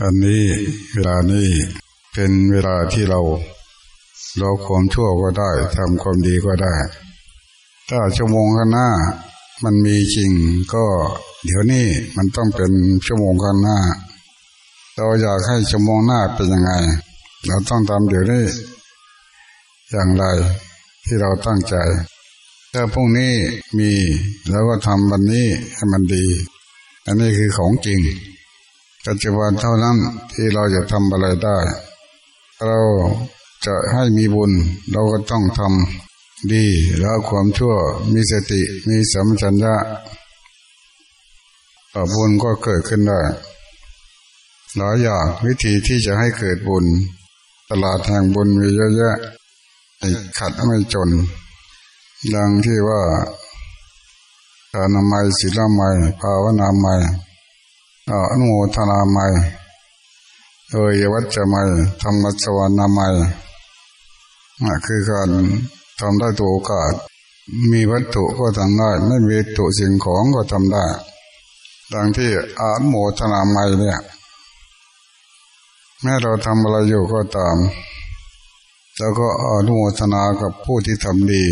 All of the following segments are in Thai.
อันนี้เวลานี้เป็นเวลาที่เราเราความชั่วก็ได้ทำความดีก็ได้ ถ้าชั่วโมงข้างหน้า มันมีจริงก็ เดี๋ยวนี้มันต้องเป็นชั่วโมงข้างหน้า เราอยากให้ชั่วโมงหน้าเป็นยังไง เราต้องทำเดี๋ยวนี้ อย่างไรที่เราตั้งใจ ถ้าพรุ่งนี้มีแล้วก็ทำวันนี้ให้มันดี อันนี้คือของจริง ปัจจุบันเท่านั้นที่เราจะทำอะไรได้ เราจะให้มีบุญเราก็ต้องทำดีแล้วความชั่วมีสติมีสัมชัญญะบุญก็เกิดขึ้นได้หลายอย่างวิธีที่จะให้เกิดบุญ ตลาดแห่งบุญมีเยอะแยะไอ้ขัดไม่จน ดังที่ว่าทานามัยศีลามัยภาวนามัย อนุโมทนาไมเอยวัจจะไม่ธรรมสวรรณไมนั่นคือการทำได้ตัวโอกาส มีวัตถุก็ทำได้ ไม่มีวัตถุสิ่งของก็ทำได้ ดังที่อนุโมทนาไมเนี่ย แม้เราทำอะไรอยู่ก็ตาม แล้วก็อนุโมทนากับผู้ที่ทำดี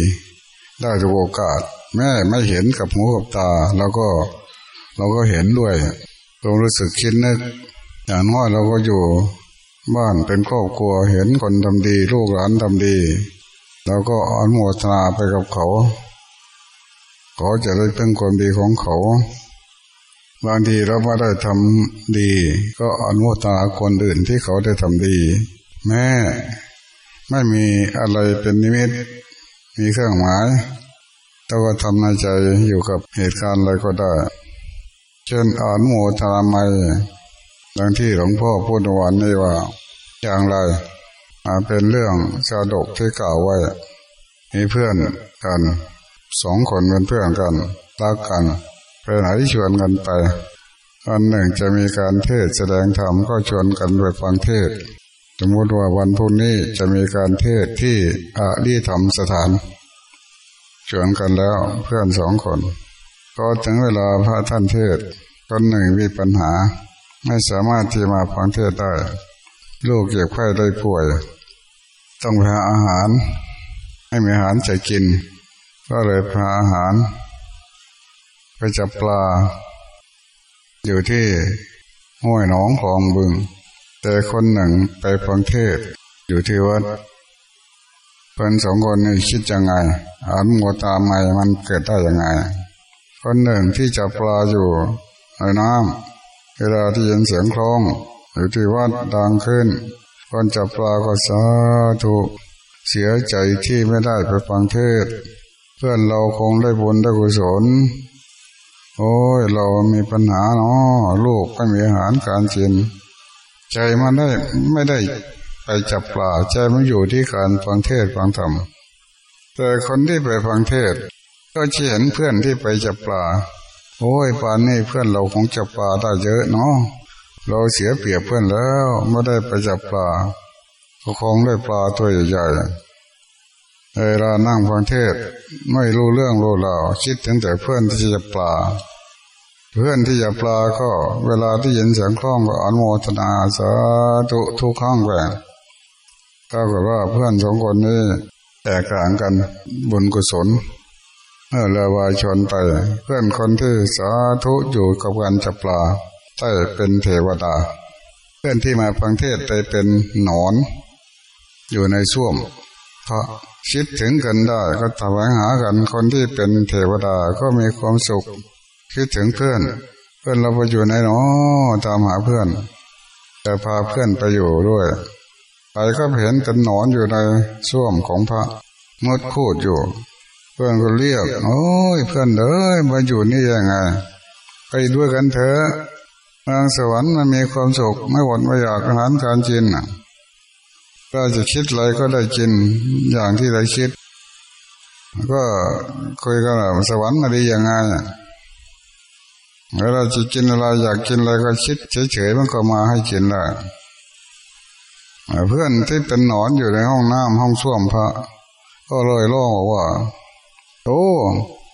ได้ทุกโอกาส แม่ไม่เห็นกับหูกับตา แล้วก็เราก็เห็นด้วย เรารู้สึกคิดนึกอย่างน้อยเราก็อยู่ บ้านเป็นครอบครัวเห็นคนทำดี ลูกหลานทำดีเราก็อนุโมทนาไปกับเขาเขาจะได้เป็นความดีของเขา บางทีเราไม่ได้ทำดี ก็อนุโมทนาคนอื่นที่เขาได้ทำดี แม่ไม่มีอะไรเป็นนิมิต มีเครื่องหมายเราก็ทำในใจอยู่กับเหตุการณ์อะไรก็ได้ เช่นอนุโมทนาไมดังที่หลวงพ่อพูดวันนี้ว่า อย่างไรเป็นเรื่องชาดกที่กล่าวไว้ มีเพื่อนกันสองคนเป็นเพื่อนกันรักกันไปไหนชวนกันไปอันหนึ่งจะมีการเทศแสดงธรรมก็ชวนกันไปฟังเทศ สมมติว่าวันพรุ่งนี้จะมีการเทศที่อาลีธรรมสถาน ชวนกันแล้วเพื่อนสองคน ก็ถึงเวลาพระท่านเทศคนหนึ่งมีปัญหา ไม่สามารถที่มาฟังเทศได้ ลูกเก็บไข้ได้ป่วย ต้องพาอาหาร ให้มีอาหารจะกิน ก็เลยพาอาหาร ไปจับปลา อยู่ที่ห้วยหนองคลองบึง แต่คนหนึ่งไปฟังเทศอยู่ที่วัดเพื่อนสองคนนี่คิดยังไงอ่านโมตาใหม่มันเกิดได้ยังไง คนหนึ่งที่จับปลาอยู่ในน้ำเวลาที่ยินเสียงคลองอยู่ที่วัดดังขึ้นคนจับปลาก็สาธุเสียใจที่ไม่ได้ไปฟังเทศ เพื่อนเราคงได้บุญได้กุศล โอ้ยเรามีปัญหาเนาะลูกไม่มีอาหารการกิน ใจมันได้ไม่ได้ไปจับปลาใจมันอยู่ที่การฟังเทศฟังธรรมแต่คนที่ไปฟังเทศ ก็จะเห็นเพื่อนที่ไปจับปลา โอ้ยปานนี่เพื่อนเราคงจับปลาได้เยอะเนาะเราเสียเปรียบเพื่อนแล้วไม่ได้ไปจับปลาก็คงได้ปลาตัวใหญ่ๆเวลานั่งฟังเทศไม่รู้เรื่องรู้ราวคิดถึงแต่เพื่อนที่จะจับปลา เพื่อนที่จะปลาก็ เวลาที่ยินเสียงคล้องก็อนโมทนาสาธุทุกข้างแหวงก็แบบว่าเพื่อนสองคนนี้แตกต่างกันบุญกุศล เมื่อลวายชนไป เพื่อนคนที่สาธุอยู่กับการจับปลาได้เป็นเทวดา เพื่อนที่มาฟังเทศได้เป็นหนอน อยู่ในส้วมเพราะคิดถึงกันได้ก็ถวายหากันคนที่เป็นเทวดาก็มีความสุข คิดถึงเพื่อน เพื่อนเราไปอยู่ในหนอตามหาเพื่อนจะพาเพื่อนไปอยู่ด้วยไปก็เห็นกันหนอนอยู่ในส้วมของพระมดคูดอยู่ พื่อนก็เรียกโอ้ยเพื่อนเด้อมาอยู่นี่ยังไงไปด้วยกันเถอะเมืองสวรรค์มันมีความสุขไม่หวดไม่อยากอาหารการกินก็จะคิดอะไรก็ได้กินอย่างที่เราคิด ก็คุยกันว่าสวรรค์มาดียังไงเวลาจะกินอะไรอยากกินอะไรก็คิดเฉยๆมันก็มาให้กินละเพื่อนที่เป็นหนอนอยู่ในห้องน้ำห้องส้วมพระ ก็เลยร้องบอกว่าโอ้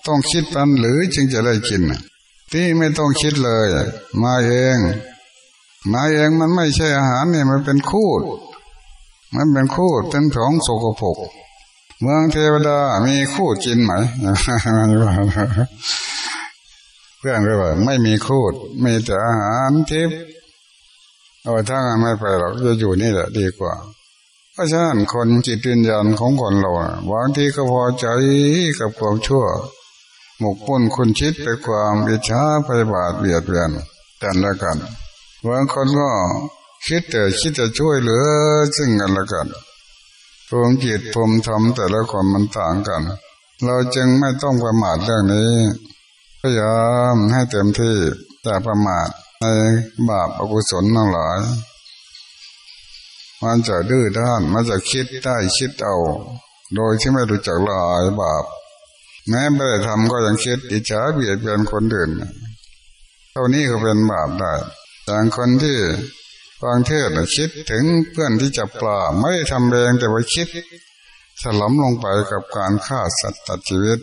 ต้องคิดปันหรือจึงจะได้กินที่ไม่ต้องคิดเลย มาเอง มาเองมันไม่ใช่อาหารเนี่ยมันเป็นคูด มันเป็นคูดเป็นของโสกปรกเมืองเทวดามีคูดกินไหมเพื่อนก็ว่าไม่มีคูดมีแต่อาหารทิพย์เอาถ้าไม่ไปหรอกจะอยู่นี่แหละดีกว่า เพราะฉะนั้นคนจิตวิญญาณของคนเราบางทีก็พอใจกับความชั่ว หมกปุ่นคุณชิดไปความอิจฉาไปบาดเบียดเบียนกันละกันบางคนก็คิดแต่คิดจะช่วยเหลือซึ่งกันและกันพวงจิตพวงธรรมแต่ละคนมันต่างกัน เราจึงไม่ต้องประมาทเรื่องนี้ พยายามให้เต็มที่แต่ประมาทในบาปอกุศลทั้งหลาย มันจะดื้อด้านมันจะคิดได้คิดเอา โดยที่ไม่รู้จักละอายบาป แม้ไม่ได้ทำก็ยังคิดอิจฉาเบียดเบียนคนอื่นเท่านี้ก็เป็นบาปได้อย่างคนที่ฟังเทศคิดถึงเพื่อนที่จับปลาไม่ได้ทำเองแต่ว่าคิดสลัมลงไปกับการฆ่าสัตว์ตัดชีวิต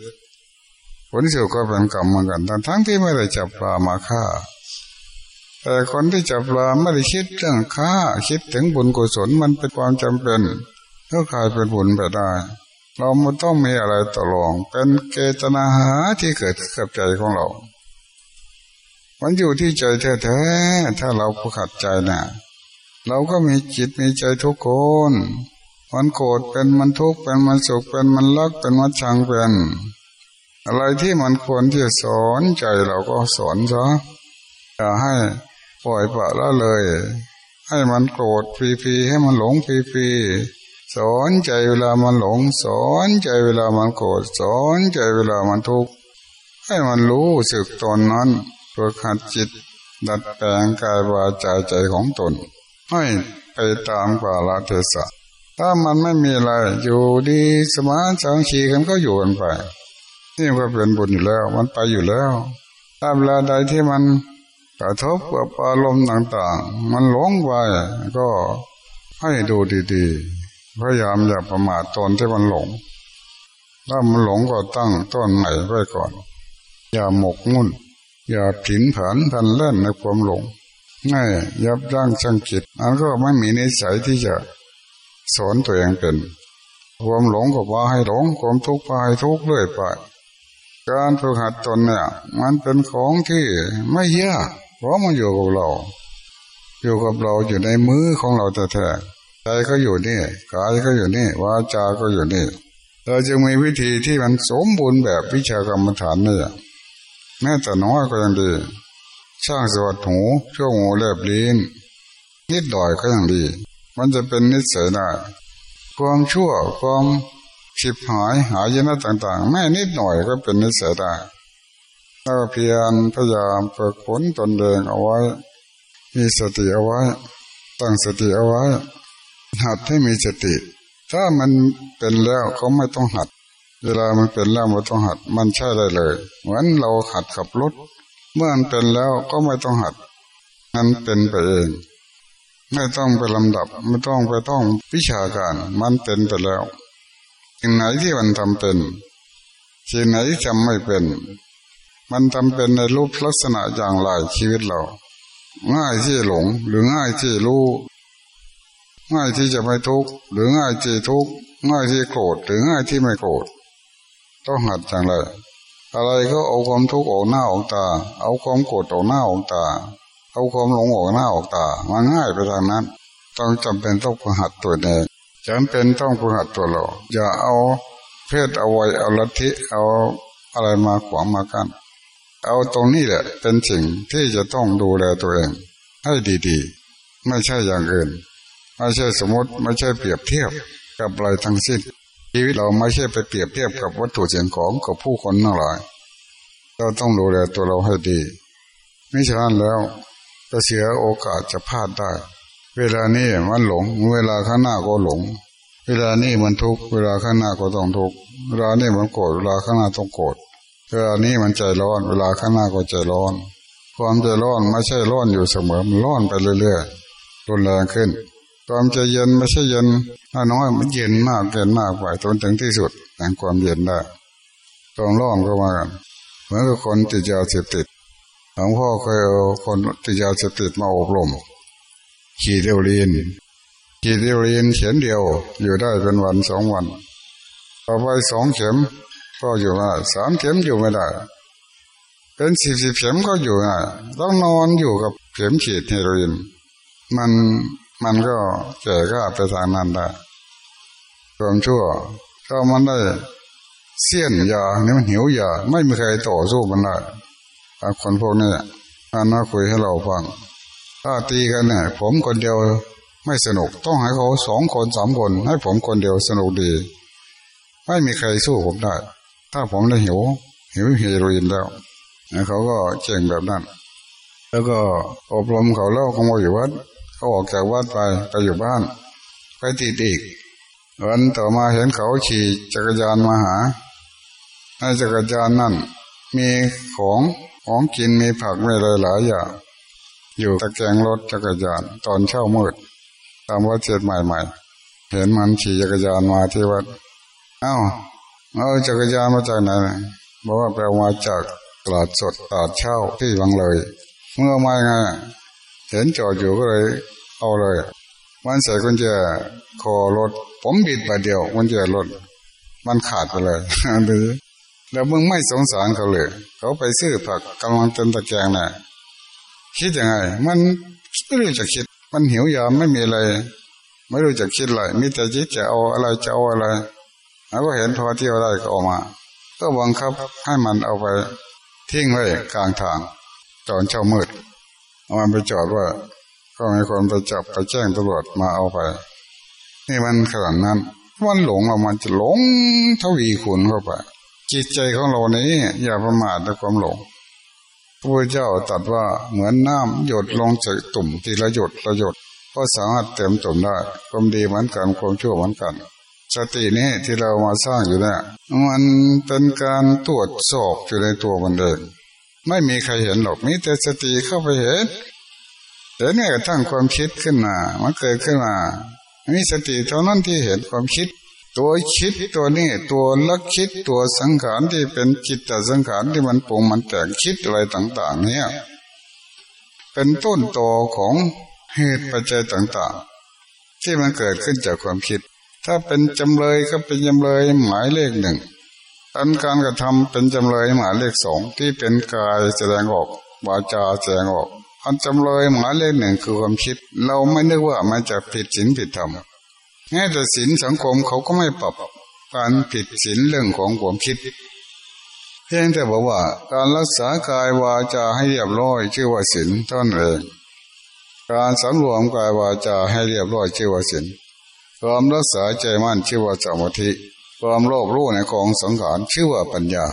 ผลสุดก็เป็นกรรมเหมือนกันทั้งที่ไม่ได้จับปลามาฆ่า แต่คนที่จับปลาไม่ได้คิดเรื่องฆ่าคิดถึงบุญกุศลมันเป็นความจำเป็นก็กลายเป็นบุญไปได้ เราไม่ต้องมีอะไรต่อรองเป็นเกตนาหาที่เกิดกับใจของเรา มันอยู่ที่ใจแท้ๆถ้าเราผูขัดใจนะ่ะเราก็มีจิตมีใจทุกคนมันโกรธเป็นมันทุกข์เป็นมันสุขเป็นมันรักเป็นมันชังเป็นอะไรที่มันควรที่จะสอนใจเราก็สอนซะอย่าให้ ปล่อยปละละเลย ให้มันโกรธฟรีๆให้มันหลงฟรีๆสอนใจเวลามันหลง สอนใจเวลามันโกรธสอนใจเวลามันทุกข์ให้มันรู้สึกตนนั้นฝึกหัดจิต ดัดแปลงกายวาจาใจของตน ให้ไปตามกาลเทศะถ้ามันไม่มีอะไร อยู่ดีสมาสังชีกันก็อยู่กันไป นี่ก็เป็นบุญอยู่แล้ว มันไปอยู่แล้วถ้าเวลาใดที่มัน กระทบกับอารมณ์ต่างๆ มันหลงไปก็ให้ดูดีๆ พยายามอย่าประมาทตนที่มันหลง ถ้ามันหลงก็ตั้งต้นใหม่ไว้ก่อน อย่าหมกมุ่น อย่าผินผันพันเล่นในความหลงง่ายยับยั้งชังจิตอันก็ไม่มีนิสัยที่จะสอนตัวเองเป็น ความหลงก็ว่าให้หลง ความทุกข์พาให้ทุกข์เรื่อยไป การฝึกหัดตนเนี่ย มันเป็นของที่ไม่ยากเพราะมันอยู่กับเรา อยู่กับเราอยู่ในมือของเราแท้ๆใจก็อยู่นี่กายก็อยู่นี่วาจาก็อยู่นี่เราจะมีวิธีที่มันสมบูรณ์แบบวิชากรรมฐานเนี่ยแม้แต่น้อยก็ยังดีช่างสวัสดหูช่วงหูเล็บลิ้นนิดหน่อยก็ยังดี มันจะเป็นนิสัยได้ความชั่วความ ฉิบหายหายนะต่างๆแม่นิดหน่อยก็เป็นนิสัยได้ถ้าเพียรพยายามฝึกฝนตนเองเอาไว้ มีสติเอาไว้ ตั้งสติเอาไว้ หัดให้มีสติ ถ้ามันเป็นแล้วเขาไม่ต้องหัด เวลามันเป็นแล้วมันต้องหัด มันใช่ได้เลย เหมือนเราหัดขับรถ เมื่อมันเป็นแล้วก็ไม่ต้องหัด มันเป็นไปเอง ไม่ต้องไปลำดับ ไม่ต้องไปต้องวิชาการ มันเป็นไปแล้ว สิ่งไหนที่มันทำเป็นสิ่งไหนทำไม่เป็น มันทำเป็นในรูปลักษณะอย่างไรชีวิตเรา ง่ายที่หลงหรือง่ายที่รู้ง่ายที่จะไม่ทุกข์หรือง่ายที่ทุกข์ง่ายที่โกรธหรือง่ายที่ไม่โกรธต้องหัดจังเลยอะไรก็เอาความทุกข์ออกหน้าออกตา เอาความโกรธออกหน้าออกตา เอาความหลงออกหน้าออกตา มันง่ายไปทางนั้น ต้องจำเป็นต้องหัดตัวเอง จำเป็นต้องฝึกหัดตัวเรา อย่าเอาเพศเอาไว้เอาลัทธิเอาอะไรมาขวางมากันเอาตรงนี้แหละ เป็นสิ่งที่จะต้องดูแลตัวเอง ให้ดีๆ ไม่ใช่อย่างอื่น ไม่ใช่สมมติไม่ใช่เปรียบเทียบกับอะไรทั้งสิ้น ชีวิตเราไม่ใช่ไปเปรียบเทียบกับวัตถุสิ่งของกับผู้คนทั้งหลาย เราต้องดูแลตัวเราให้ดีไม่ฉะนั้นแล้วจะเสียโอกาสจะพลาดได้ เวลานี้มันหลง เวลาข้างหน้าก็หลง เวลานี้มันทุกเวลาข้างหน้าก็ต้องทุกเวลานี้มันโกรธเวลาข้างหน้าต้องโกรธเวลานี้มันใจร้อน เวลาข้างหน้าก็ใจร้อน ความใจร้อนไม่ใช่ร้อนอยู่เสมอมันร้อนไปเรื่อยๆรุนแรงขึ้นความใจเย็นไม่ใช่เย็นน้อยมันเย็นมากเย็นมากไปจนถึงที่สุดแห่งความเย็นได้ต้องร้อนก็มากันเหมือนกับคนติดยาเสพติดหลวงพ่อเคยเอาคนติดยาเสพติดมาอบรม ขีดเดียวเรียนขีดเดียวเรียนเขียนเดียว อยู่ได้เป็นวันสองวัน ต่อไปสองเข็มก็อยู่ไม่ได้สามเข็มอยู่ไม่ได้ เป็นสิบสิบเข็มก็อยู่ไม่ได้ต้องนอนอยู่กับเข็มขีดเฮโรอีนมันมันก็แก่ก็ไปทางนั้นได้ความชั่วก็มันได้เสี้ยนยาเนี่ยมันหิวยาไม่มีใครต่อสู้มันได้คนพวกนี้อันน่าคุยให้เราฟัง ถ้าตีกันเนี่ยผมคนเดียวไม่สนุกต้องให้เขาสองคนสามคน ให้ผมคนเดียวสนุกดี ไม่มีใครสู้ผมได้ ถ้าผมได้หิว หิวเฮโรอีนแล้วเขาก็เจ๋งแบบนั้น แล้วก็อบรมเขาเล่าเขามาอยู่วัดเขาออกจากวัดไปไปอยู่บ้าน ไปติดอีกวันต่อมาเห็นเขาขี่จักรยานมาหาในจักรยานนั่นมีของของกินมีผักมีหลายหลายอย่าง อยู่ตะแกงรถจักรยานตอนเช้ามืดตามวัดเจ็ดใหม่ๆเห็นมันขี่จักรยานมาที่วัดเอ้าเอาจักรยานมาจากไหนบอกว่าแปลมาจากตลาดสดตลาดเช่าที่วังเลยเมื่อมาไงเห็นจอดอยู่ก็เลย เอาเลยมันใส่กุญแจคอรถ ผมบิดไปเดียวกุญแจรถมันขาดไปเลยดูแล้วมึงไม่สงสารเขาเลย เขาไปซื้อผักกำลังเต็มตะแกรงน่ะ คิดยังไง มันไม่รู้จะคิด มันหิวยาไม่มีอะไร ไม่รู้จะคิดอะไรมีแต่จิตจะเอาอะไรจะเอาอะไรแล้วก็เห็นพอที่เอาได้ก็ออกมา ก็บังคับให้มันเอาไปทิ้งไว้กลางทางตอนเช้ามืดเอามันไปจอดว่าก็มีคนไปจับไปแจ้งตำรวจมาเอาไป นี่มันขนาดนั้นมันหลงเรามันจะหลงทวีคูณเข้าไปจิตใจของเรานี้ อย่าประมาทด้วยความหลง พระเจ้าตรัสว่าเหมือนน้ำหยดลงจากตุ่มทีละหยดละหยดก็สามารถเต็มตุ่มได้ความดีเหมือนกันความชั่วเหมือนกัน สตินี้ที่เรามาสร้างอยู่เนี่ยมันเป็นการตรวจสอบอยู่ในตัวมันเองไม่มีใครเห็นหรอกมีแต่สติเข้าไปเห็นเห็นแม้กระทั่งความคิดขึ้นมา มันเกิดขึ้นมามีสติเท่านั้นที่เห็นความคิด ตัวคิดตัวนี้ตัวลักคิดตัวสังขารที่เป็นจิตตสังขารที่มันปรุงมันแต่งคิดอะไรต่าง ๆ เนี่ย เป็นต้นตอของเหตุปัจจัยต่างๆ ที่มันเกิดขึ้นจากความคิด ถ้าเป็นจำเลยก็เป็นจำเลยหมายเลขหนึ่งอันการกระทำเป็นจำเลยหมายเลขสองที่เป็นกายแสดงออกวาจาแสดงออกอันจำเลยหมายเลขหนึ่งคือความคิด เราไม่นึกว่ามันจะผิดศีลผิดธรรม แม้แต่ศีลสังคมเขาก็ไม่ปรับการผิดศีลเรื่องของความคิด เพียงแต่บอกว่า การรักษากายวาจาให้เรียบร้อยชื่อว่าศีลท่านเองการสำรวมกายวาจาให้เรียบร้อยชื่อว่าศีลความรักษาใจมั่นชื่อว่าสมาธิความโลภรู้ในของสังขารชื่อว่าปัญญา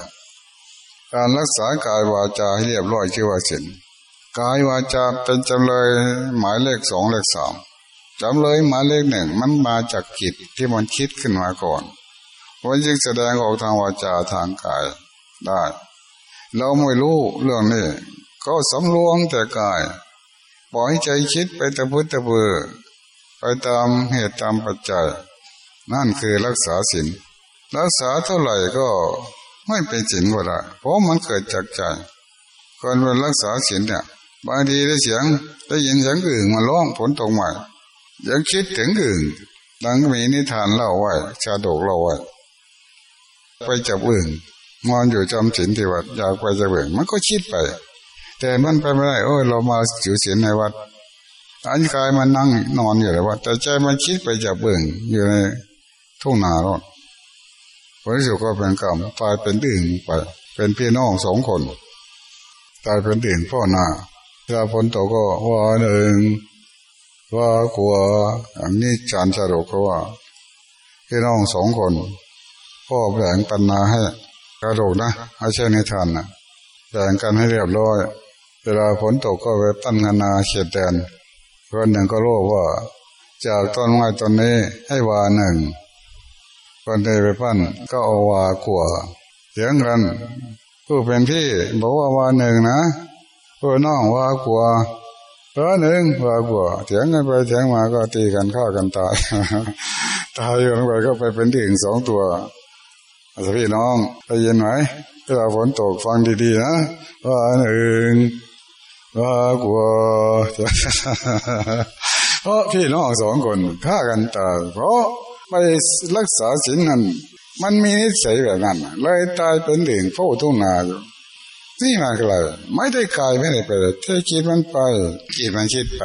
การรักษากายวาจาให้เรียบร้อยชื่อว่าศีลกายวาจาเป็นจำเลยหมายเลขสองเลขสาม จำเลยมาเลขหนึ่งมันมาจากจิตที่มันคิดขึ้นมาก่อนมันจึงแสดงออกทางวาจาทางกายได้ เราไม่รู้เรื่องนี้ ก็สำรวมแต่กาย ปล่อยใจคิดไปตะพุตะเบือไปตามเหตุตามปัจจัย นั่นคือรักษาศีลรักษาเท่าไหร่ก็ไม่เป็นศีลก็ได้เพราะมันเกิดจากใจคนเป็นรักษาศีลเนี่ยบางทีได้เสียงได้ยินเสียงอื่นมาร้องผลตกใหม่ ยังคิดถึงอื่นดังมีนิทานเล่าไว้ชาดกเล่าไว้ไปจับอื่นมอนอยู่จำศีลที่วัดอยากไปจับอื่นมันก็คิดไป แต่มันไปไม่ได้โอ้ยเรามาอยู่ศีลในวัดอันกายมันนั่งนอนอยู่ในวัดแต่ใจมันคิดไปจับอื่นอยู่ในทุ่งนาโน่นผลสุดก็เป็นกรรมตายเป็นดื่งไป เป็นพี่น้องสองคน ตายเป็นดื่งพ่อหน้าถ้าฝนตกก็ว่าหนึ่ง ว่ากลัวอันนี้จานสรุปก็ว่าพี่น้องสองคนพ่อแบ่งปันนาให้กระโดดนะไม่ใช่ในทานนะแบ่งกันให้เรียบร้อย เวลาฝนตกก็ไปปั้งานาเขียดแดนคนหนึ่งก็รู้ว่า จากต้นไม้ต้นนี้ให้วาหนึ่งคนใดไปปั้นก็เอาวากลัวเสียงกันผู้เป็นพี่บอกว่าวาหนึ่งนะผู้น้องวากลัว เออหนึ่งว่าบัวเถียงกันไปเถียงมาก็ตีกันฆ่ากันตายตายอยู่ลงไปก็ไปเป็นดิ่งสองตัวพี่น้องได้ยินไหมเวลาฝนตกฟังดีๆนะว่าหนึ่งว่ากัวเพราะพี่น้องสองคนฆ่ากันตายเพราะไปรักษาศีลนั้น มันมีนิสัยแบบนั้นเลยตายเป็นเหลืองเฝ้าทุ่งนาอยู่ นี่มันอะไรไม่ได้กายไม่ได้ไปเท่คิดมันไปคิดมันคิดไป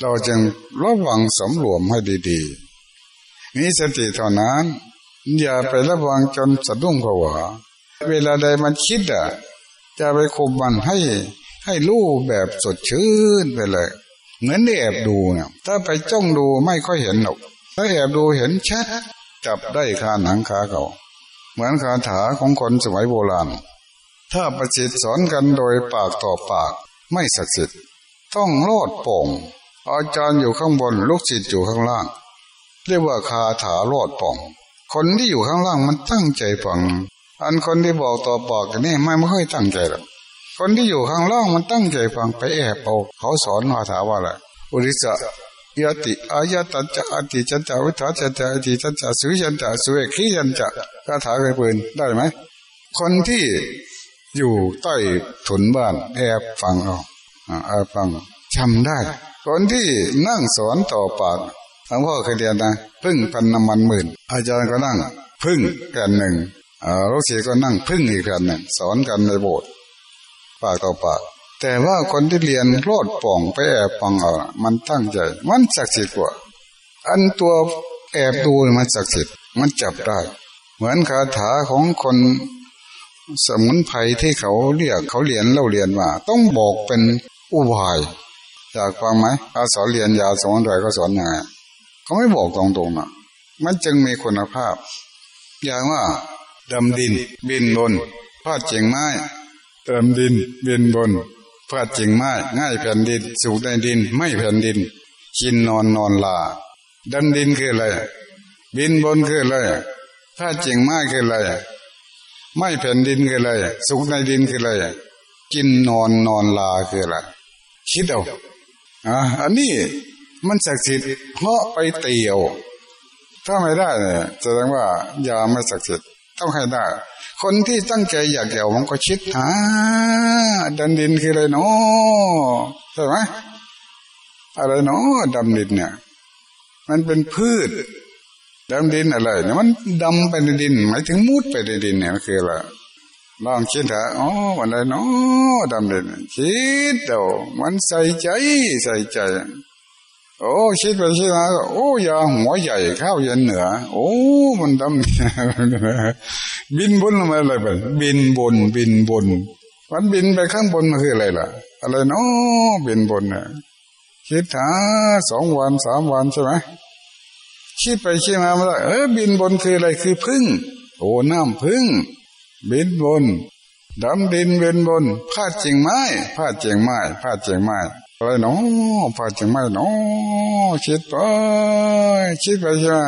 เราจึงระวังสำรวมให้ดีๆมีสติเท่านั้น อย่าไประวังจนสะดุ้งผวาเวลาใดมันคิดอะจะไปคุมมันให้ให้รู้แบบสดชื่นไปเลย เหมือนได้แอบดูเนี่ยถ้าไปจ้องดูไม่ค่อยเห็นหรอกถ้าแอบดูเห็นชัดจับได้คาหนังคาเขา เหมือนคาถาของคนสมัยโบราณ ถ้าประสิทธิ์สอนกันโดยปากต่อปาก ไม่ศักดิ์สิทธิ์ต้องโลดโป่ง อาจารย์อยู่ข้างบนลูกศิษย์อยู่ข้างล่าง เรียกว่าคาถาโลดโป่งคนที่อยู่ข้างล่างมันตั้งใจฟัง อันคนที่บอกต่อปากนี่ไม่ไม่ค่อยตั้งใจหรอกคนที่อยู่ข้างล่างมันตั้งใจฟังไปแอบเอาเขาสอนคาถาว่าอะไรอุริสะยติอายตัจจะอติจันจะวิถาจันจะอติจันจะสุยันจะสุเอขียันจะคาถาเป็นปืนได้ไหมคนที่ อยู่ใต้ถุนบ้านแอบฟังเอาแอบฟังจำได้คนที่นั่งสอนต่อปากหลวงพ่อเคยเรียนนะพึ่งพันน้ำมันหมื่น อาจารย์ก็นั่ง พึ่งแผ่นหนึ่งลูกศิษย์ก็นั่งพึ่งอีกแผ่นหนึ่งสอนกันในโบสถ์ปากต่อปาก แต่ว่าคนที่เรียนโลดป่องไปแอบฟังเอามันตั้งใจ มันศักดิ์สิทธิ์กว่า อันตัวแอบดูมันศักดิ์สิทธิ์มันจับได้ เหมือนคาถาของคน สมุนไพรที่เขาเรียกเขาเรียนเล่าเรียนมาต้องบอกเป็นอุบายอยากฟังไหมอาสอนเรียนยาสอนอะไรก็สอนยังไงเขาไม่บอกตรงๆนะมันจึงมีคุณภาพ อย่างว่าดำดินบินบนพาดเจียงไม้ดำดินบินบนพาดจริงไม้ง่ายแผ่นดินสูงในดิน ไม่แผ่นดิน กินนอนนอนลาดันดินคืออะไรบินบนคืออะไรพาดจริงไม้คืออะไร ไม่แผ่นดินคืออะไรสูงในดินคืออะไรกินนอนนอนลาคืออะไรคิดเอาอะอันนี้มันศักดิ์สิทธิ์เพราะไปเตียว ถ้าไม่ได้เนี่ยแสดงว่ายาไม่ศักดิ์สิทธิ์ต้องให้ได้ คนที่ตั้งใจอยากเกี่ยวมันก็คิดหาดันดินคืออะไรเนาะใช่ไหมอะไรเนาะดำดินเนี่ย มันเป็นพืช ดำดินอะไรเนี่ยมันดำไปในดิน หมายถึงมุดไปในดินเนี่ยมันคืออะไรลองคิดเถอะอ๋ออะไรเนาะดำดิน คิดเดียวมันใส่ใจใส่ใจ โอ้คิดไปคิดมาโอ้ยาหัวใหญ่ข้าวเย็นเหนือ โอ้มันดำบินบนมาอะไรไปบินบนบินบนมันบินไปข้างบนมันคืออะไรล่ะ อะไรเนาะบินบนเนี่ยคิดหาสองวันสามวันใช่ไหม คิดไปคิดมาไม่ได้เออบินบนคืออะไรคือพึ่งโอ้น้ำพึ่งบินบนดำดินบินบนพาดจริงไม้พาดจริงไม้พาดจริงไม้อะไรเนาะพาจึงไม่เนาะคิดไปคิดไปใช่ไหม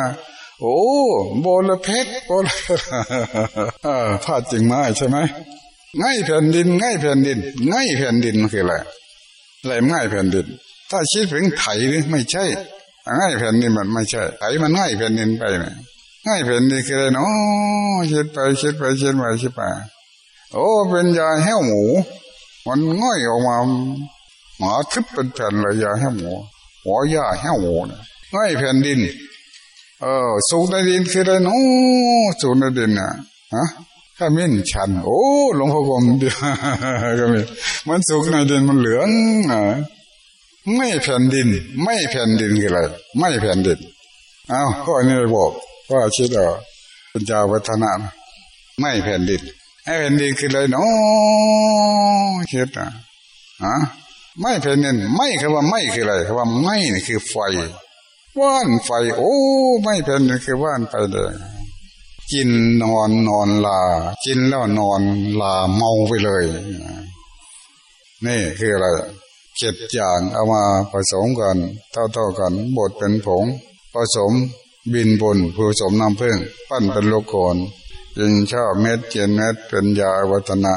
โอ้โบลเพชรโบลพาจึงไม่ใช่ไหมง่ายแผ่นดินง่ายแผ่นดินง่ายแผ่นดินคืออะไรอะไรง่ายแผ่นดิน ถ้าคิดถึงไถไม่ใช่ ง่ายแผ่นดินมันไม่ใช่ไถมันง่ายแผ่นดินไปนี่ยง่ายแผ่นดินคืออะไรเนาะคิดไปคิดไปคิดไปคิดไปโอ้เป็นยาแห้วหมู มันง่อยออกมาหมาทึบเป็นแผ่นเลยยาให้วหมูหัวยาให้วหมูนะง่ายแผ่นดิน เออสูงในดินคืออะไรน้สูงในดินน่ะฮะข้ามินชัน โอ้หลวงพ่อกรมเดียวก็มีมันสูงในดินมันเหลืองอะ ไม่แผ่นดิน ไม่แผ่นดินคืออะไรไม่แผ่นดินอ้าวก็อันนี้บอกว่าชิดเออปัญญาวัฒนะไม่แผ่นดินไอ้แผ่นดินคืออะไรน้อคิดอะฮะไม่เพนเนนไม่คือว่าไม่คืออะไรคือว่าไม่นี่คือไฟว่านไฟ โอ้ ไม่เพนดินคือว่านไฟเลยกินนอนนอนลา กินแล้วนอนลาเมาไปเลย นี่คืออะไร เจ็ดอย่างเอามาผสมกัน เท่าๆกันบดเป็นผง ผสมบินบนผสมน้ำผึ้งปั้นเป็นโลโกนยิงชอบเม็ดเจนเม็ดเป็นยาวัฒนะ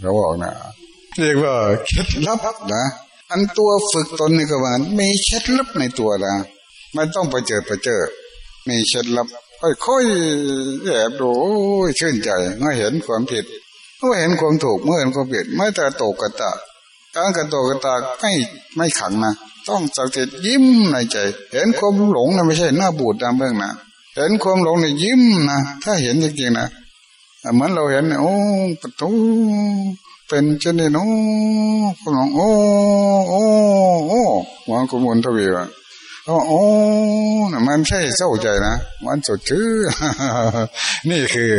เขาบอกนะเรียกว่าเคล็ดลับนะอันตัวฝึกตนนี่ก็ว่ามีเคล็ดลับในตัวนะไม่ต้องไปเจอไปเจอ มีเคล็ดลับค่อยๆแอบดูชื่นใจเมื่อเห็นความผิดเมื่อเห็นความถูกเมื่อเห็นความผิดไม่แต่ตกระตา การกระโตกระตาไม่ไม่ขังนะต้องสักดิ์สิทธิ์ยิ้มในใจ เห็นความหลงนะไม่ใช่หน้าบูดดำเบื้องนะเห็นความหลงเนี่ยยิ้มนะถ้าเห็นจริงๆนะเหมือนเราเห็นโอ้ประตูเป็นเช่นนี้โอ้ความหลงโอ้โอ้โอ้วางกุมลทวีว่าโอ้โอ้มันใช่เศร้าใจนะมันสดชื่นนี่คือ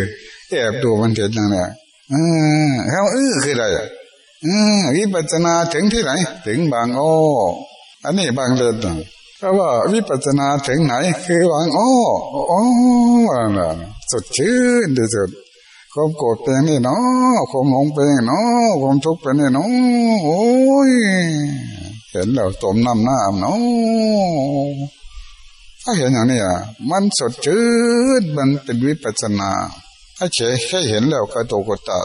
แอบดูมันเห็นอย่างนี้เออเขาเออคืออะไร วิปัสสนาถึงที่ไหน ถึงบางอ้อันนี้บางเลิศเพราะว่าวิปัสสนาถึงไหน คือบางอ้โอ้สดชื่นที่สุดความโกรธเป็นนี่เนาะความหลงเป็นนี่เนาะความทุกข์เป็นนี่เนาะโอ้ยเห็นแล้วตมน้ำหน้าเนาะถ้าเห็นอย่างนี้อะมันสดชื่นมันเป็นวิปัสสนา ถ้าเฉยแค่เห็นแล้วก็ตกกตา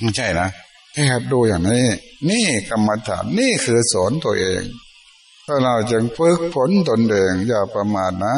ไม่ใช่นะ แค่ดูอย่างนี้ นี่กรรมฐานนี่คือสอนตัวเองถ้าเราจึงฝึกฝนตนเองอย่าประมาทนะ